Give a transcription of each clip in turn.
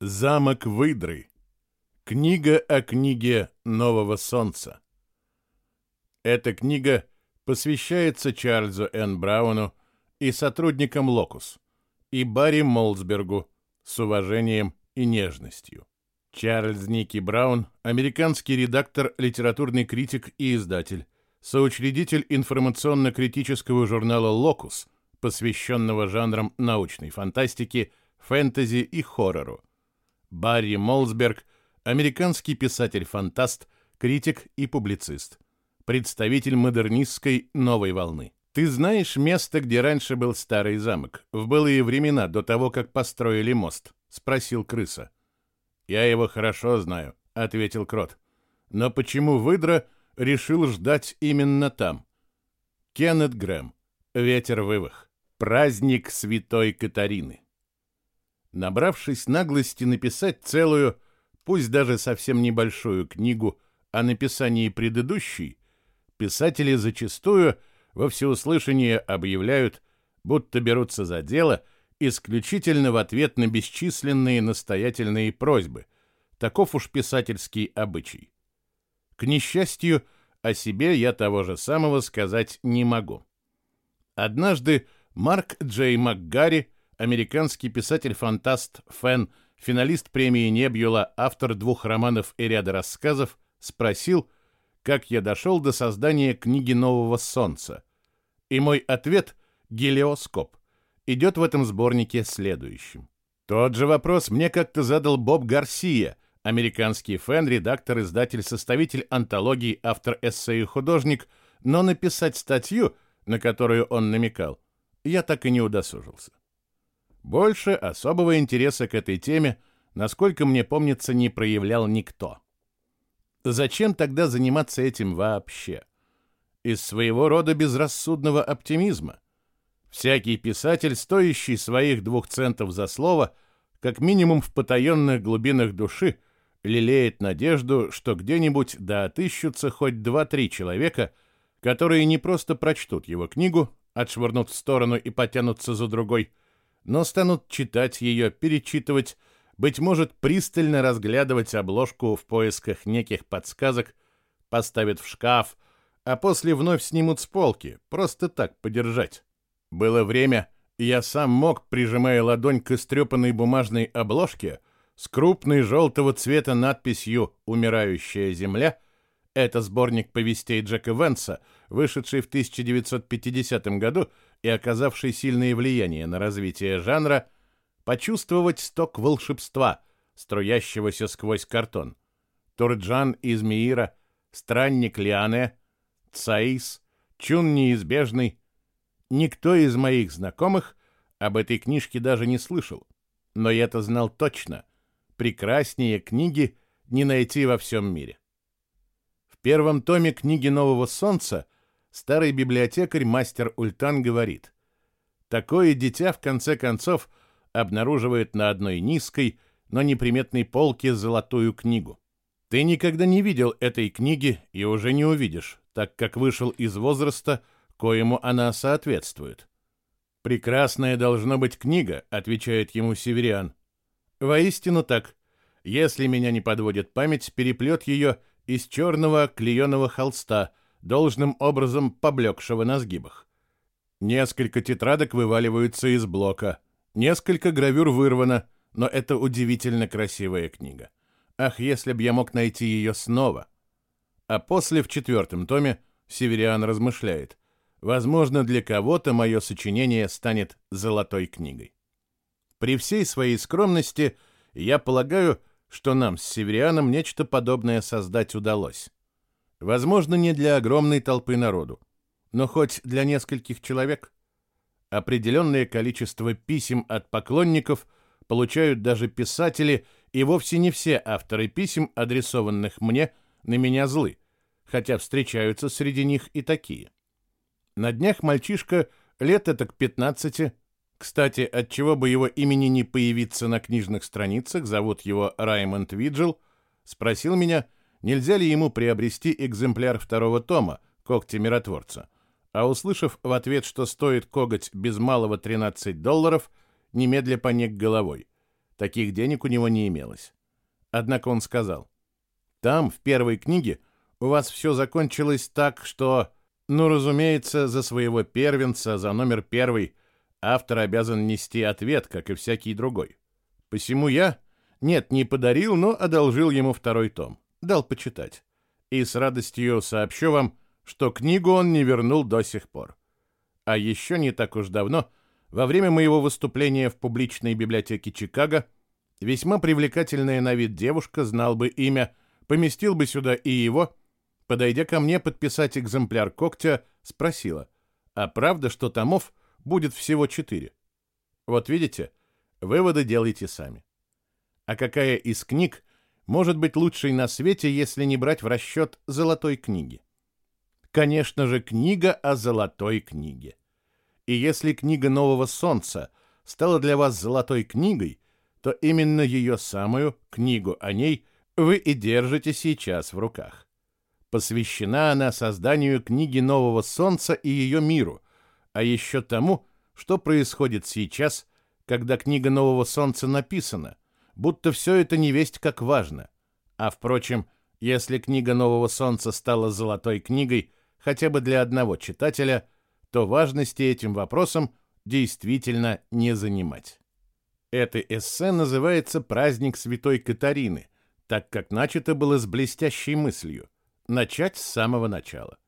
Замок выдры. Книга о книге Нового Солнца. Эта книга посвящается Чарльзу Н. Брауну и сотрудникам Локус, и Барри Молсбергу с уважением и нежностью. Чарльз Ники Браун – американский редактор, литературный критик и издатель, соучредитель информационно-критического журнала «Локус», посвященного жанрам научной фантастики, фэнтези и хоррору. Барри Молсберг – американский писатель-фантаст, критик и публицист, представитель модернистской новой волны. Ты знаешь место, где раньше был старый замок, в былые времена, до того, как построили мост? Спросил крыса. Я его хорошо знаю, ответил крот. Но почему выдра решил ждать именно там? Кеннет Грэм. Ветер вывах. Праздник Святой Катарины. Набравшись наглости написать целую, пусть даже совсем небольшую книгу о написании предыдущей, писатели зачастую во всеуслышание объявляют, будто берутся за дело исключительно в ответ на бесчисленные настоятельные просьбы. Таков уж писательский обычай. К несчастью, о себе я того же самого сказать не могу. Однажды Марк Джей МакГарри американский писатель-фантаст, фэн, финалист премии Небьюла, автор двух романов и ряда рассказов, спросил, как я дошел до создания книги «Нового солнца». И мой ответ — гелиоскоп. Идет в этом сборнике следующим. Тот же вопрос мне как-то задал Боб Гарсия, американский фэн, редактор, издатель, составитель антологии, автор эссе и художник, но написать статью, на которую он намекал, я так и не удосужился. Больше особого интереса к этой теме, насколько мне помнится, не проявлял никто. Зачем тогда заниматься этим вообще? Из своего рода безрассудного оптимизма. Всякий писатель, стоящий своих двух центов за слово, как минимум в потаенных глубинах души, лелеет надежду, что где-нибудь да отыщутся хоть два-три человека, которые не просто прочтут его книгу, отшвырнут в сторону и потянутся за другой – но станут читать ее, перечитывать, быть может, пристально разглядывать обложку в поисках неких подсказок, поставят в шкаф, а после вновь снимут с полки, просто так подержать. Было время, я сам мог, прижимая ладонь к истрепанной бумажной обложке, с крупной желтого цвета надписью «Умирающая земля», это сборник повестей Джека Венса, вышедший в 1950 году и оказавший сильное влияние на развитие жанра, почувствовать сток волшебства, струящегося сквозь картон. Турджан из Миира, Странник Лиане, Цаис, Чун Неизбежный. Никто из моих знакомых об этой книжке даже не слышал. Но я-то знал точно. Прекраснее книги не найти во всем мире. В первом томе книги «Нового солнца» старый библиотекарь мастер Ультан говорит, такое дитя в конце концов обнаруживает на одной низкой, но неприметной полке золотую книгу. Ты никогда не видел этой книги и уже не увидишь, так как вышел из возраста, коему она соответствует. «Прекрасная должна быть книга», — отвечает ему Севериан. «Воистину так. Если меня не подводит память, переплет ее из черного клееного холста — должным образом поблекшего на сгибах. Несколько тетрадок вываливаются из блока, несколько гравюр вырвано, но это удивительно красивая книга. Ах, если б я мог найти ее снова! А после, в четвертом томе, Севериан размышляет. Возможно, для кого-то мое сочинение станет золотой книгой. При всей своей скромности я полагаю, что нам с Северианом нечто подобное создать удалось. Возможно, не для огромной толпы народу, но хоть для нескольких человек. Определенное количество писем от поклонников получают даже писатели, и вовсе не все авторы писем, адресованных мне, на меня злы, хотя встречаются среди них и такие. На днях мальчишка лет это к 15, кстати, от чего бы его имени не появиться на книжных страницах, зовут его Раймонд Виджел, спросил меня, нельзя ли ему приобрести экземпляр второго тома «Когти миротворца». А услышав в ответ, что стоит коготь без малого 13 долларов, немедля поник головой. Таких денег у него не имелось. Однако он сказал, «Там, в первой книге, у вас все закончилось так, что, ну, разумеется, за своего первенца, за номер первый, автор обязан нести ответ, как и всякий другой. Посему я, нет, не подарил, но одолжил ему второй том, дал почитать. И с радостью сообщу вам, что книгу он не вернул до сих пор. А еще не так уж давно, во время моего выступления в публичной библиотеке Чикаго, весьма привлекательная на вид девушка, знал бы имя, поместил бы сюда и его, подойдя ко мне подписать экземпляр когтя, спросила, а правда, что томов будет всего четыре? Вот видите, выводы делайте сами. А какая из книг может быть лучшей на свете, если не брать в расчет золотой книги? Конечно же, книга о золотой книге. И если книга Нового Солнца стала для вас золотой книгой, то именно ее самую книгу о ней вы и держите сейчас в руках. Посвящена она созданию книги Нового Солнца и ее миру, а еще тому, что происходит сейчас, когда книга Нового Солнца написана, будто все это не весть как важно. А впрочем, если книга Нового Солнца стала золотой книгой, хотя бы для одного читателя, то важности этим вопросом действительно не занимать. Это эссе называется «Праздник Святой Катарины», так как начато было с блестящей мыслью – начать с самого начала.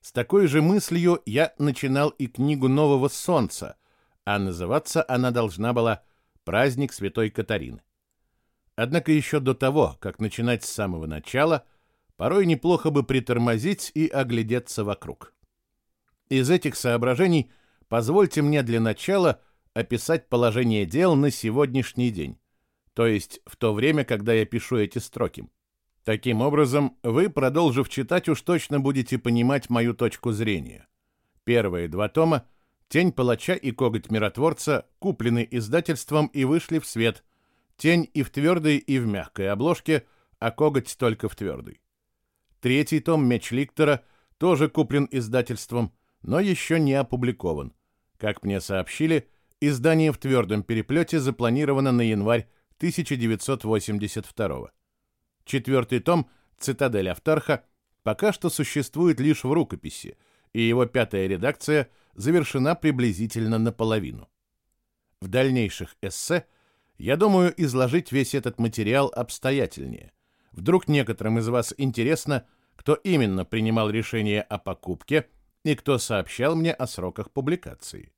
С такой же мыслью я начинал и книгу «Нового солнца», а называться она должна была «Праздник Святой Катарины». Однако еще до того, как начинать с самого начала – порой неплохо бы притормозить и оглядеться вокруг. Из этих соображений позвольте мне для начала описать положение дел на сегодняшний день, то есть в то время, когда я пишу эти строки. Таким образом, вы, продолжив читать, уж точно будете понимать мою точку зрения. Первые два тома «Тень палача» и «Коготь миротворца» куплены издательством и вышли в свет. «Тень» и в твердой, и в мягкой обложке, а «Коготь» только в твердой. Третий том «Меч Ликтора» тоже куплен издательством, но еще не опубликован. Как мне сообщили, издание в твердом переплете запланировано на январь 1982 Четвертый том «Цитадель Автарха» пока что существует лишь в рукописи, и его пятая редакция завершена приблизительно наполовину. В дальнейших эссе я думаю изложить весь этот материал обстоятельнее, Вдруг некоторым из вас интересно, кто именно принимал решение о покупке и кто сообщал мне о сроках публикации.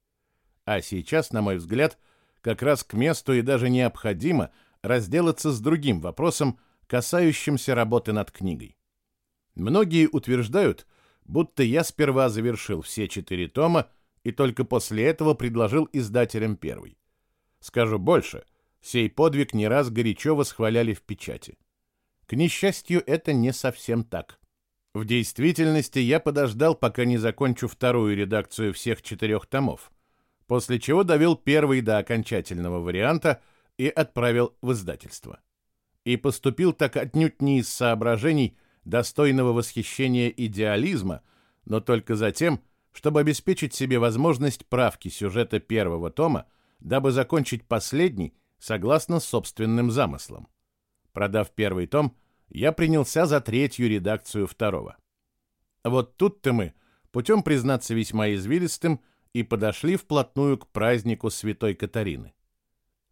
А сейчас, на мой взгляд, как раз к месту и даже необходимо разделаться с другим вопросом, касающимся работы над книгой. Многие утверждают, будто я сперва завершил все четыре тома и только после этого предложил издателям первый. Скажу больше, сей подвиг не раз горячо восхваляли в печати. К несчастью, это не совсем так. В действительности я подождал, пока не закончу вторую редакцию всех четырех томов, после чего довел первый до окончательного варианта и отправил в издательство. И поступил так отнюдь не из соображений достойного восхищения идеализма, но только за тем, чтобы обеспечить себе возможность правки сюжета первого тома, дабы закончить последний согласно собственным замыслам. Продав первый том, я принялся за третью редакцию второго. Вот тут-то мы, путем признаться весьма извилистым, и подошли вплотную к празднику Святой Катарины.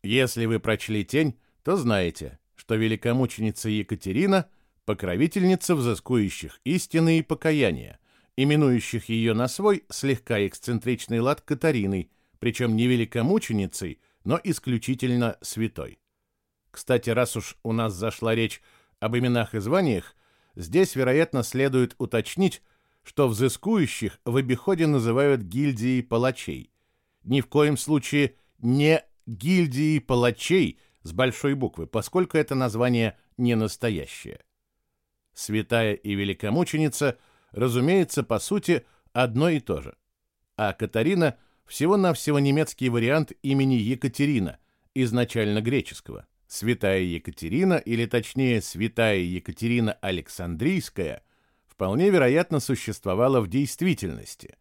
Если вы прочли «Тень», то знаете, что великомученица Екатерина — покровительница взыскующих истины и покаяния, именующих ее на свой слегка эксцентричный лад Катариной, причем не великомученицей, но исключительно святой. Кстати, раз уж у нас зашла речь об именах и званиях, здесь, вероятно, следует уточнить, что взыскующих в обиходе называют гильдией палачей. Ни в коем случае не гильдией палачей с большой буквы, поскольку это название не настоящее. Святая и великомученица, разумеется, по сути, одно и то же. А Катарина всего-навсего немецкий вариант имени Екатерина, изначально греческого. Святая Екатерина, или точнее Святая Екатерина Александрийская, вполне вероятно существовала в действительности.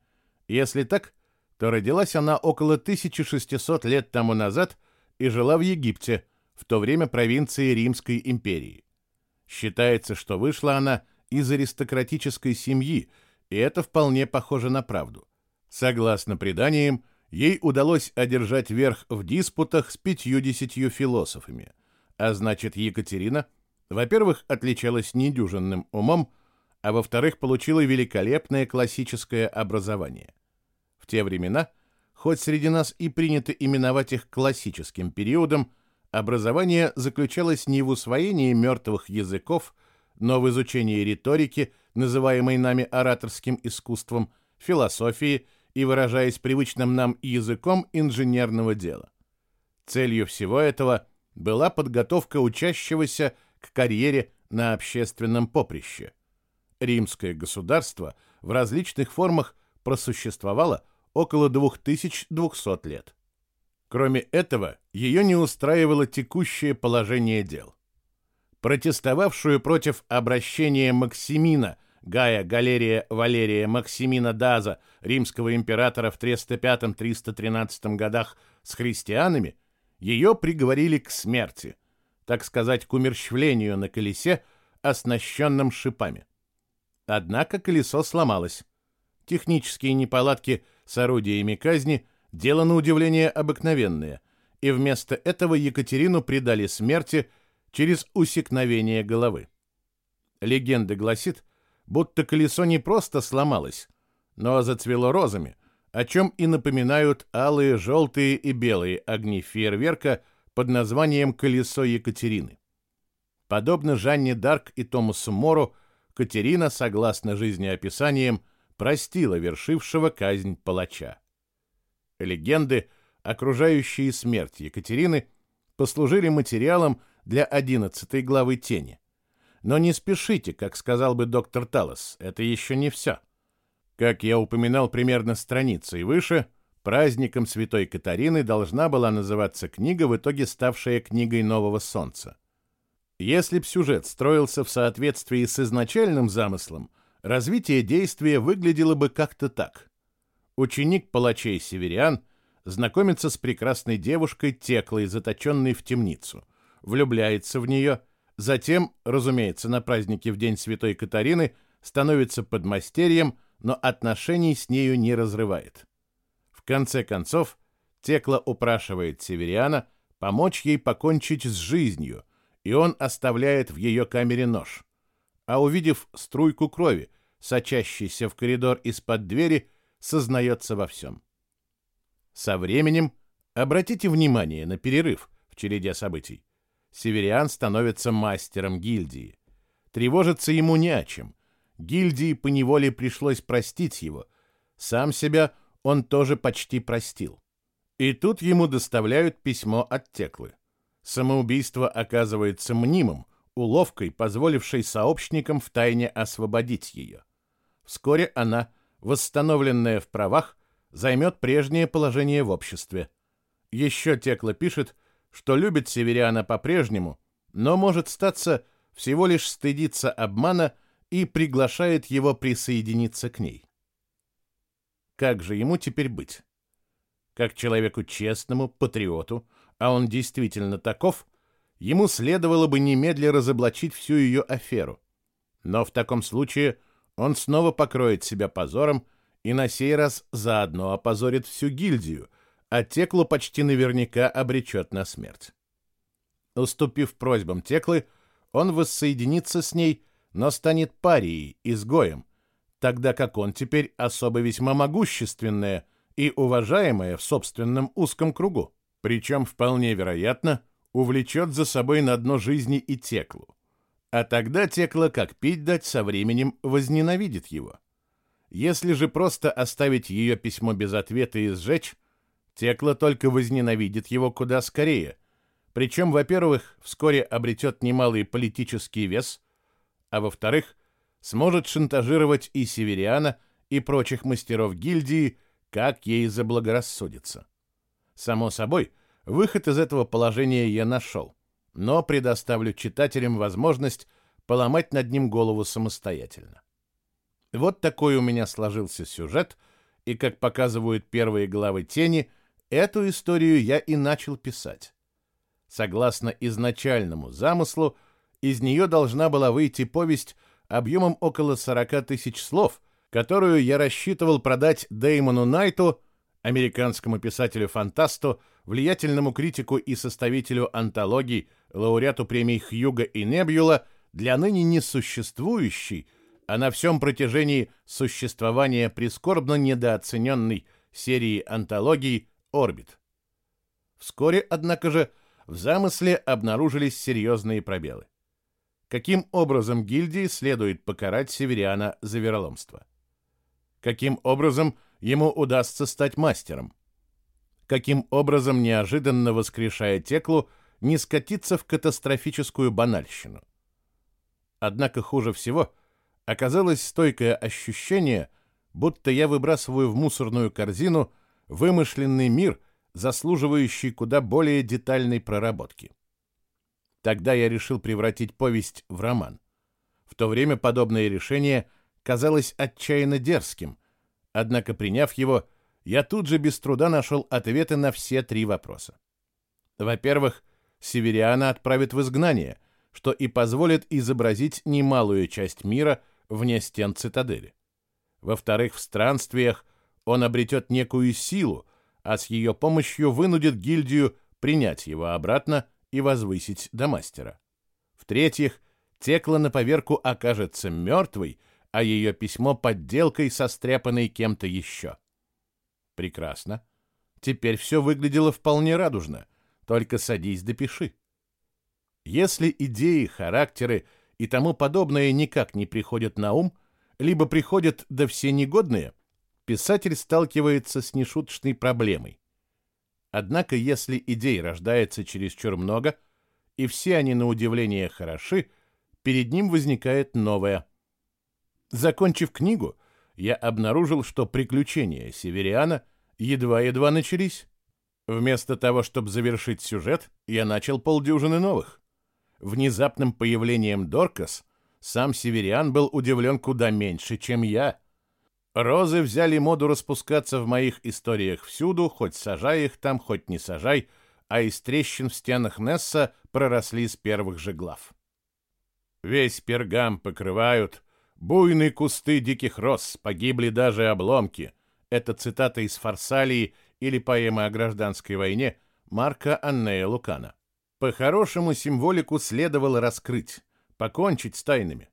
Если так, то родилась она около 1600 лет тому назад и жила в Египте, в то время провинции Римской империи. Считается, что вышла она из аристократической семьи, и это вполне похоже на правду. Согласно преданиям, ей удалось одержать верх в диспутах с пятью-десятью философами, а значит, Екатерина, во-первых, отличалась недюжинным умом, а во-вторых, получила великолепное классическое образование. В те времена, хоть среди нас и принято именовать их классическим периодом, образование заключалось не в усвоении мертвых языков, но в изучении риторики, называемой нами ораторским искусством, философии и, выражаясь привычным нам языком, инженерного дела. Целью всего этого была подготовка учащегося к карьере на общественном поприще. Римское государство в различных формах просуществовало около 2200 лет. Кроме этого, ее не устраивало текущее положение дел. Протестовавшую против обращения Максимина Гая Галерия Валерия Максимина Даза, римского императора в 305-313 годах с христианами, ее приговорили к смерти, так сказать, к умерщвлению на колесе, оснащенном шипами. Однако колесо сломалось. Технические неполадки с орудиями казни – дело на удивление обыкновенное, и вместо этого Екатерину предали смерти через усекновение головы. Легенда гласит, будто колесо не просто сломалось, но зацвело розами, о чем и напоминают алые, желтые и белые огни фейерверка под названием «Колесо Екатерины». Подобно Жанне Дарк и Томасу Мору, Катерина, согласно жизнеописаниям, простила вершившего казнь палача. Легенды, окружающие смерть Екатерины, послужили материалом для одиннадцатой главы «Тени». Но не спешите, как сказал бы доктор Талос, это еще не все. Как я упоминал примерно страницей выше, праздником Святой Катарины должна была называться книга, в итоге ставшая книгой Нового Солнца. Если б сюжет строился в соответствии с изначальным замыслом, развитие действия выглядело бы как-то так. Ученик палачей северян знакомится с прекрасной девушкой Теклой, заточенной в темницу, влюбляется в нее, затем, разумеется, на празднике в День Святой Катарины становится подмастерьем, но отношений с нею не разрывает. В конце концов, Текла упрашивает северяна помочь ей покончить с жизнью, и он оставляет в ее камере нож. А увидев струйку крови, сочащейся в коридор из-под двери, сознается во всем. Со временем, обратите внимание на перерыв в череде событий, Севериан становится мастером гильдии. Тревожиться ему не о чем. Гильдии поневоле пришлось простить его. Сам себя он тоже почти простил. И тут ему доставляют письмо от Теклы. Самоубийство оказывается мнимым, уловкой, позволившей сообщникам втайне освободить ее. Вскоре она, восстановленная в правах, займет прежнее положение в обществе. Еще Текла пишет, что любит Севериана по-прежнему, но может статься всего лишь стыдиться обмана и приглашает его присоединиться к ней. Как же ему теперь быть? Как человеку честному, патриоту, а он действительно таков, ему следовало бы немедля разоблачить всю ее аферу. Но в таком случае он снова покроет себя позором и на сей раз заодно опозорит всю гильдию, а Теклу почти наверняка обречет на смерть. Уступив просьбам Теклы, он воссоединится с ней, но станет парией, изгоем, тогда как он теперь особо весьма могущественная и уважаемая в собственном узком кругу причем вполне вероятно увлечет за собой на дно жизни и Теклу. А тогда Текла, как пить дать, со временем возненавидит его. Если же просто оставить ее письмо без ответа и сжечь, Текла только возненавидит его куда скорее. Причем, во-первых, вскоре обретет немалый политический вес, а во-вторых, сможет шантажировать и Севериана, и прочих мастеров гильдии, как ей заблагорассудится. Само собой, выход из этого положения я нашел, но предоставлю читателям возможность поломать над ним голову самостоятельно. Вот такой у меня сложился сюжет, и, как показывают первые главы «Тени», эту историю я и начал писать. Согласно изначальному замыслу, из нее должна была выйти повесть объемом около 40 тысяч слов, которую я рассчитывал продать Дэймону Найту, американскому писателю-фантасту, влиятельному критику и составителю антологий, лауреату премий Хьюга и Небюла, для ныне несуществующей, а на всем протяжении существования прискорбно недооцененной серии антологий «Орбит». Вскоре, однако же, в замысле обнаружились серьезные пробелы. Каким образом гильдии следует покарать Севериана за вероломство? Каким образом ему удастся стать мастером? Каким образом, неожиданно воскрешая Теклу, не скатиться в катастрофическую банальщину? Однако хуже всего оказалось стойкое ощущение, будто я выбрасываю в мусорную корзину вымышленный мир, заслуживающий куда более детальной проработки. Тогда я решил превратить повесть в роман. В то время подобное решение казалось отчаянно дерзким, однако, приняв его, я тут же без труда нашел ответы на все три вопроса. Во-первых, Севериана отправят в изгнание, что и позволит изобразить немалую часть мира вне стен цитадели. Во-вторых, в странствиях он обретет некую силу, а с ее помощью вынудит гильдию принять его обратно и возвысить до мастера. В-третьих, Текла на поверку окажется мертвой, а ее письмо подделкой, состряпанной кем-то еще. Прекрасно. Теперь все выглядело вполне радужно. Только садись да пиши. Если идеи, характеры и тому подобное никак не приходят на ум, либо приходят да все негодные, писатель сталкивается с нешуточной проблемой. Однако, если идей рождается чересчур много, и все они на удивление хороши, перед ним возникает новая. Закончив книгу, я обнаружил, что приключения Севериана едва-едва начались. Вместо того, чтобы завершить сюжет, я начал полдюжины новых. Внезапным появлением Доркас сам Севериан был удивлен куда меньше, чем я — Розы взяли моду распускаться в моих историях всюду, хоть сажай их там, хоть не сажай, а из трещин в стенах Несса проросли с первых же глав. Весь пергам покрывают буйные кусты диких роз, погибли даже обломки. Это цитата из «Фарсалии» или поэма о гражданской войне Марка Аннея Лукана. По-хорошему символику следовало раскрыть, покончить с тайнами.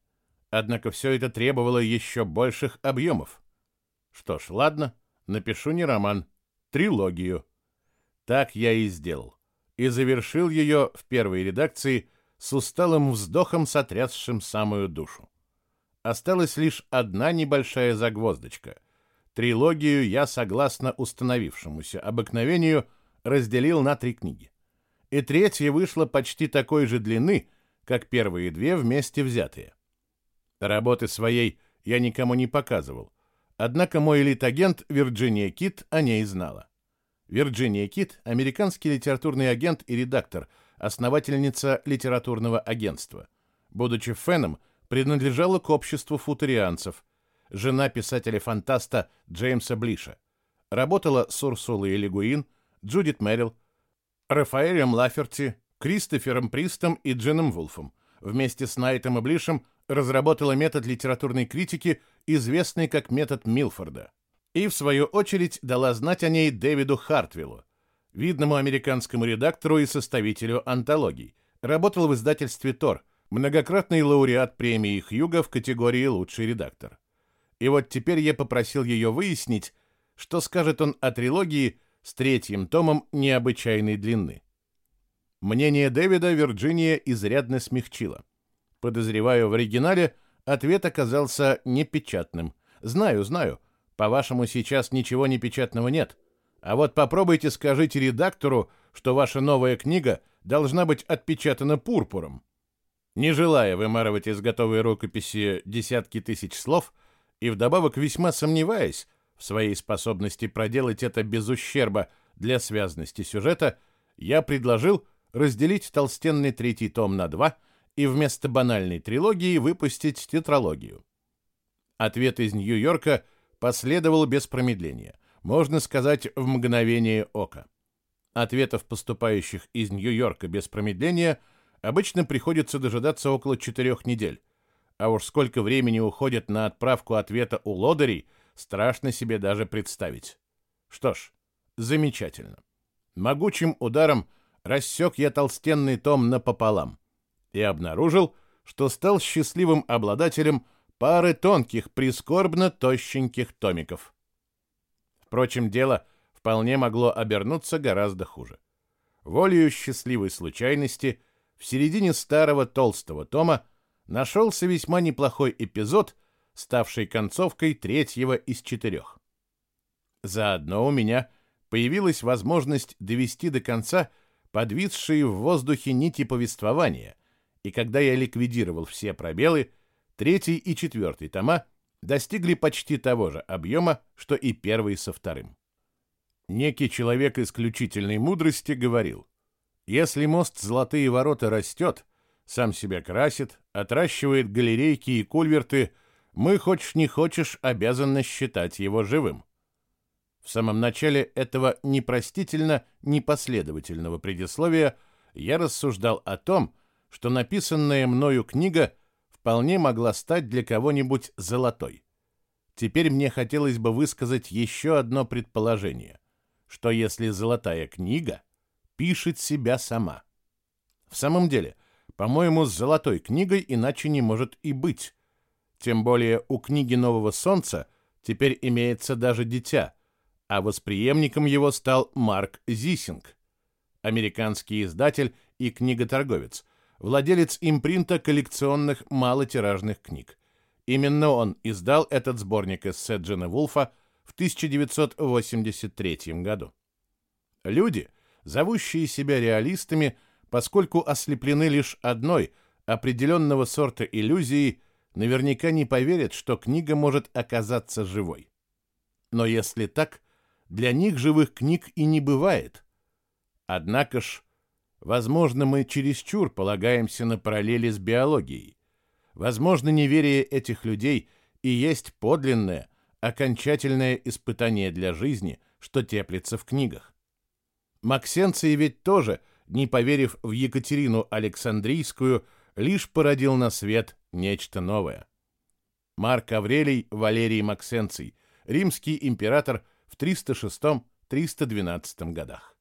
Однако все это требовало еще больших объемов. Что ж, ладно, напишу не роман, трилогию. Так я и сделал. И завершил ее в первой редакции с усталым вздохом, сотрясшим самую душу. Осталась лишь одна небольшая загвоздочка. Трилогию я, согласно установившемуся обыкновению, разделил на три книги. И третья вышла почти такой же длины, как первые две вместе взятые. Работы своей я никому не показывал, Однако мой элит-агент Вирджиния Кит о ней знала. Вирджиния Кит – американский литературный агент и редактор, основательница литературного агентства. Будучи феном, принадлежала к обществу футурианцев, жена писателя-фантаста Джеймса Блиша. Работала с Урсулой Легуин, Джудит Мэрил, Рафаэлем Лаферти, Кристофером Пристом и Джином Вулфом. Вместе с Найтом и Блишем разработала метод литературной критики, известный как метод Милфорда, и, в свою очередь, дала знать о ней Дэвиду Хартвиллу, видному американскому редактору и составителю антологий, работал в издательстве «Тор», многократный лауреат премии Хьюга в категории «Лучший редактор». И вот теперь я попросил ее выяснить, что скажет он о трилогии с третьим томом необычайной длины. Мнение Дэвида Вирджиния изрядно смягчило. Подозреваю, в оригинале ответ оказался непечатным. Знаю, знаю. По-вашему, сейчас ничего непечатного нет. А вот попробуйте скажите редактору, что ваша новая книга должна быть отпечатана пурпуром. Не желая вымарывать из готовой рукописи десятки тысяч слов и вдобавок весьма сомневаясь в своей способности проделать это без ущерба для связности сюжета, я предложил разделить толстенный третий том на два — и вместо банальной трилогии выпустить тетралогию. Ответ из Нью-Йорка последовал без промедления, можно сказать, в мгновение ока. Ответов, поступающих из Нью-Йорка без промедления, обычно приходится дожидаться около четырех недель. А уж сколько времени уходит на отправку ответа у лодырей, страшно себе даже представить. Что ж, замечательно. Могучим ударом рассек я толстенный том напополам и обнаружил, что стал счастливым обладателем пары тонких, прискорбно тощеньких томиков. Впрочем, дело вполне могло обернуться гораздо хуже. Волею счастливой случайности в середине старого толстого тома нашелся весьма неплохой эпизод, ставший концовкой третьего из четырех. Заодно у меня появилась возможность довести до конца подвисшие в воздухе нити повествования, и когда я ликвидировал все пробелы, третий и четвертый тома достигли почти того же объема, что и первый со вторым. Некий человек исключительной мудрости говорил, если мост «Золотые ворота» растет, сам себя красит, отращивает галерейки и кульверты, мы, хочешь не хочешь, обязаны считать его живым. В самом начале этого непростительно непоследовательного предисловия я рассуждал о том, что написанная мною книга вполне могла стать для кого-нибудь золотой. Теперь мне хотелось бы высказать еще одно предположение, что если золотая книга пишет себя сама. В самом деле, по-моему, с золотой книгой иначе не может и быть. Тем более у книги «Нового солнца» теперь имеется даже дитя – а восприемником его стал Марк Зисинг, американский издатель и книготорговец, владелец импринта коллекционных малотиражных книг. Именно он издал этот сборник эссе Джина Вулфа в 1983 году. Люди, зовущие себя реалистами, поскольку ослеплены лишь одной определенного сорта иллюзией, наверняка не поверят, что книга может оказаться живой. Но если так, для них живых книг и не бывает. Однако ж, возможно, мы чересчур полагаемся на параллели с биологией. Возможно, неверие этих людей и есть подлинное, окончательное испытание для жизни, что теплится в книгах. Максенций ведь тоже, не поверив в Екатерину Александрийскую, лишь породил на свет нечто новое. Марк Аврелий Валерий Максенций, римский император – в 306-312 годах.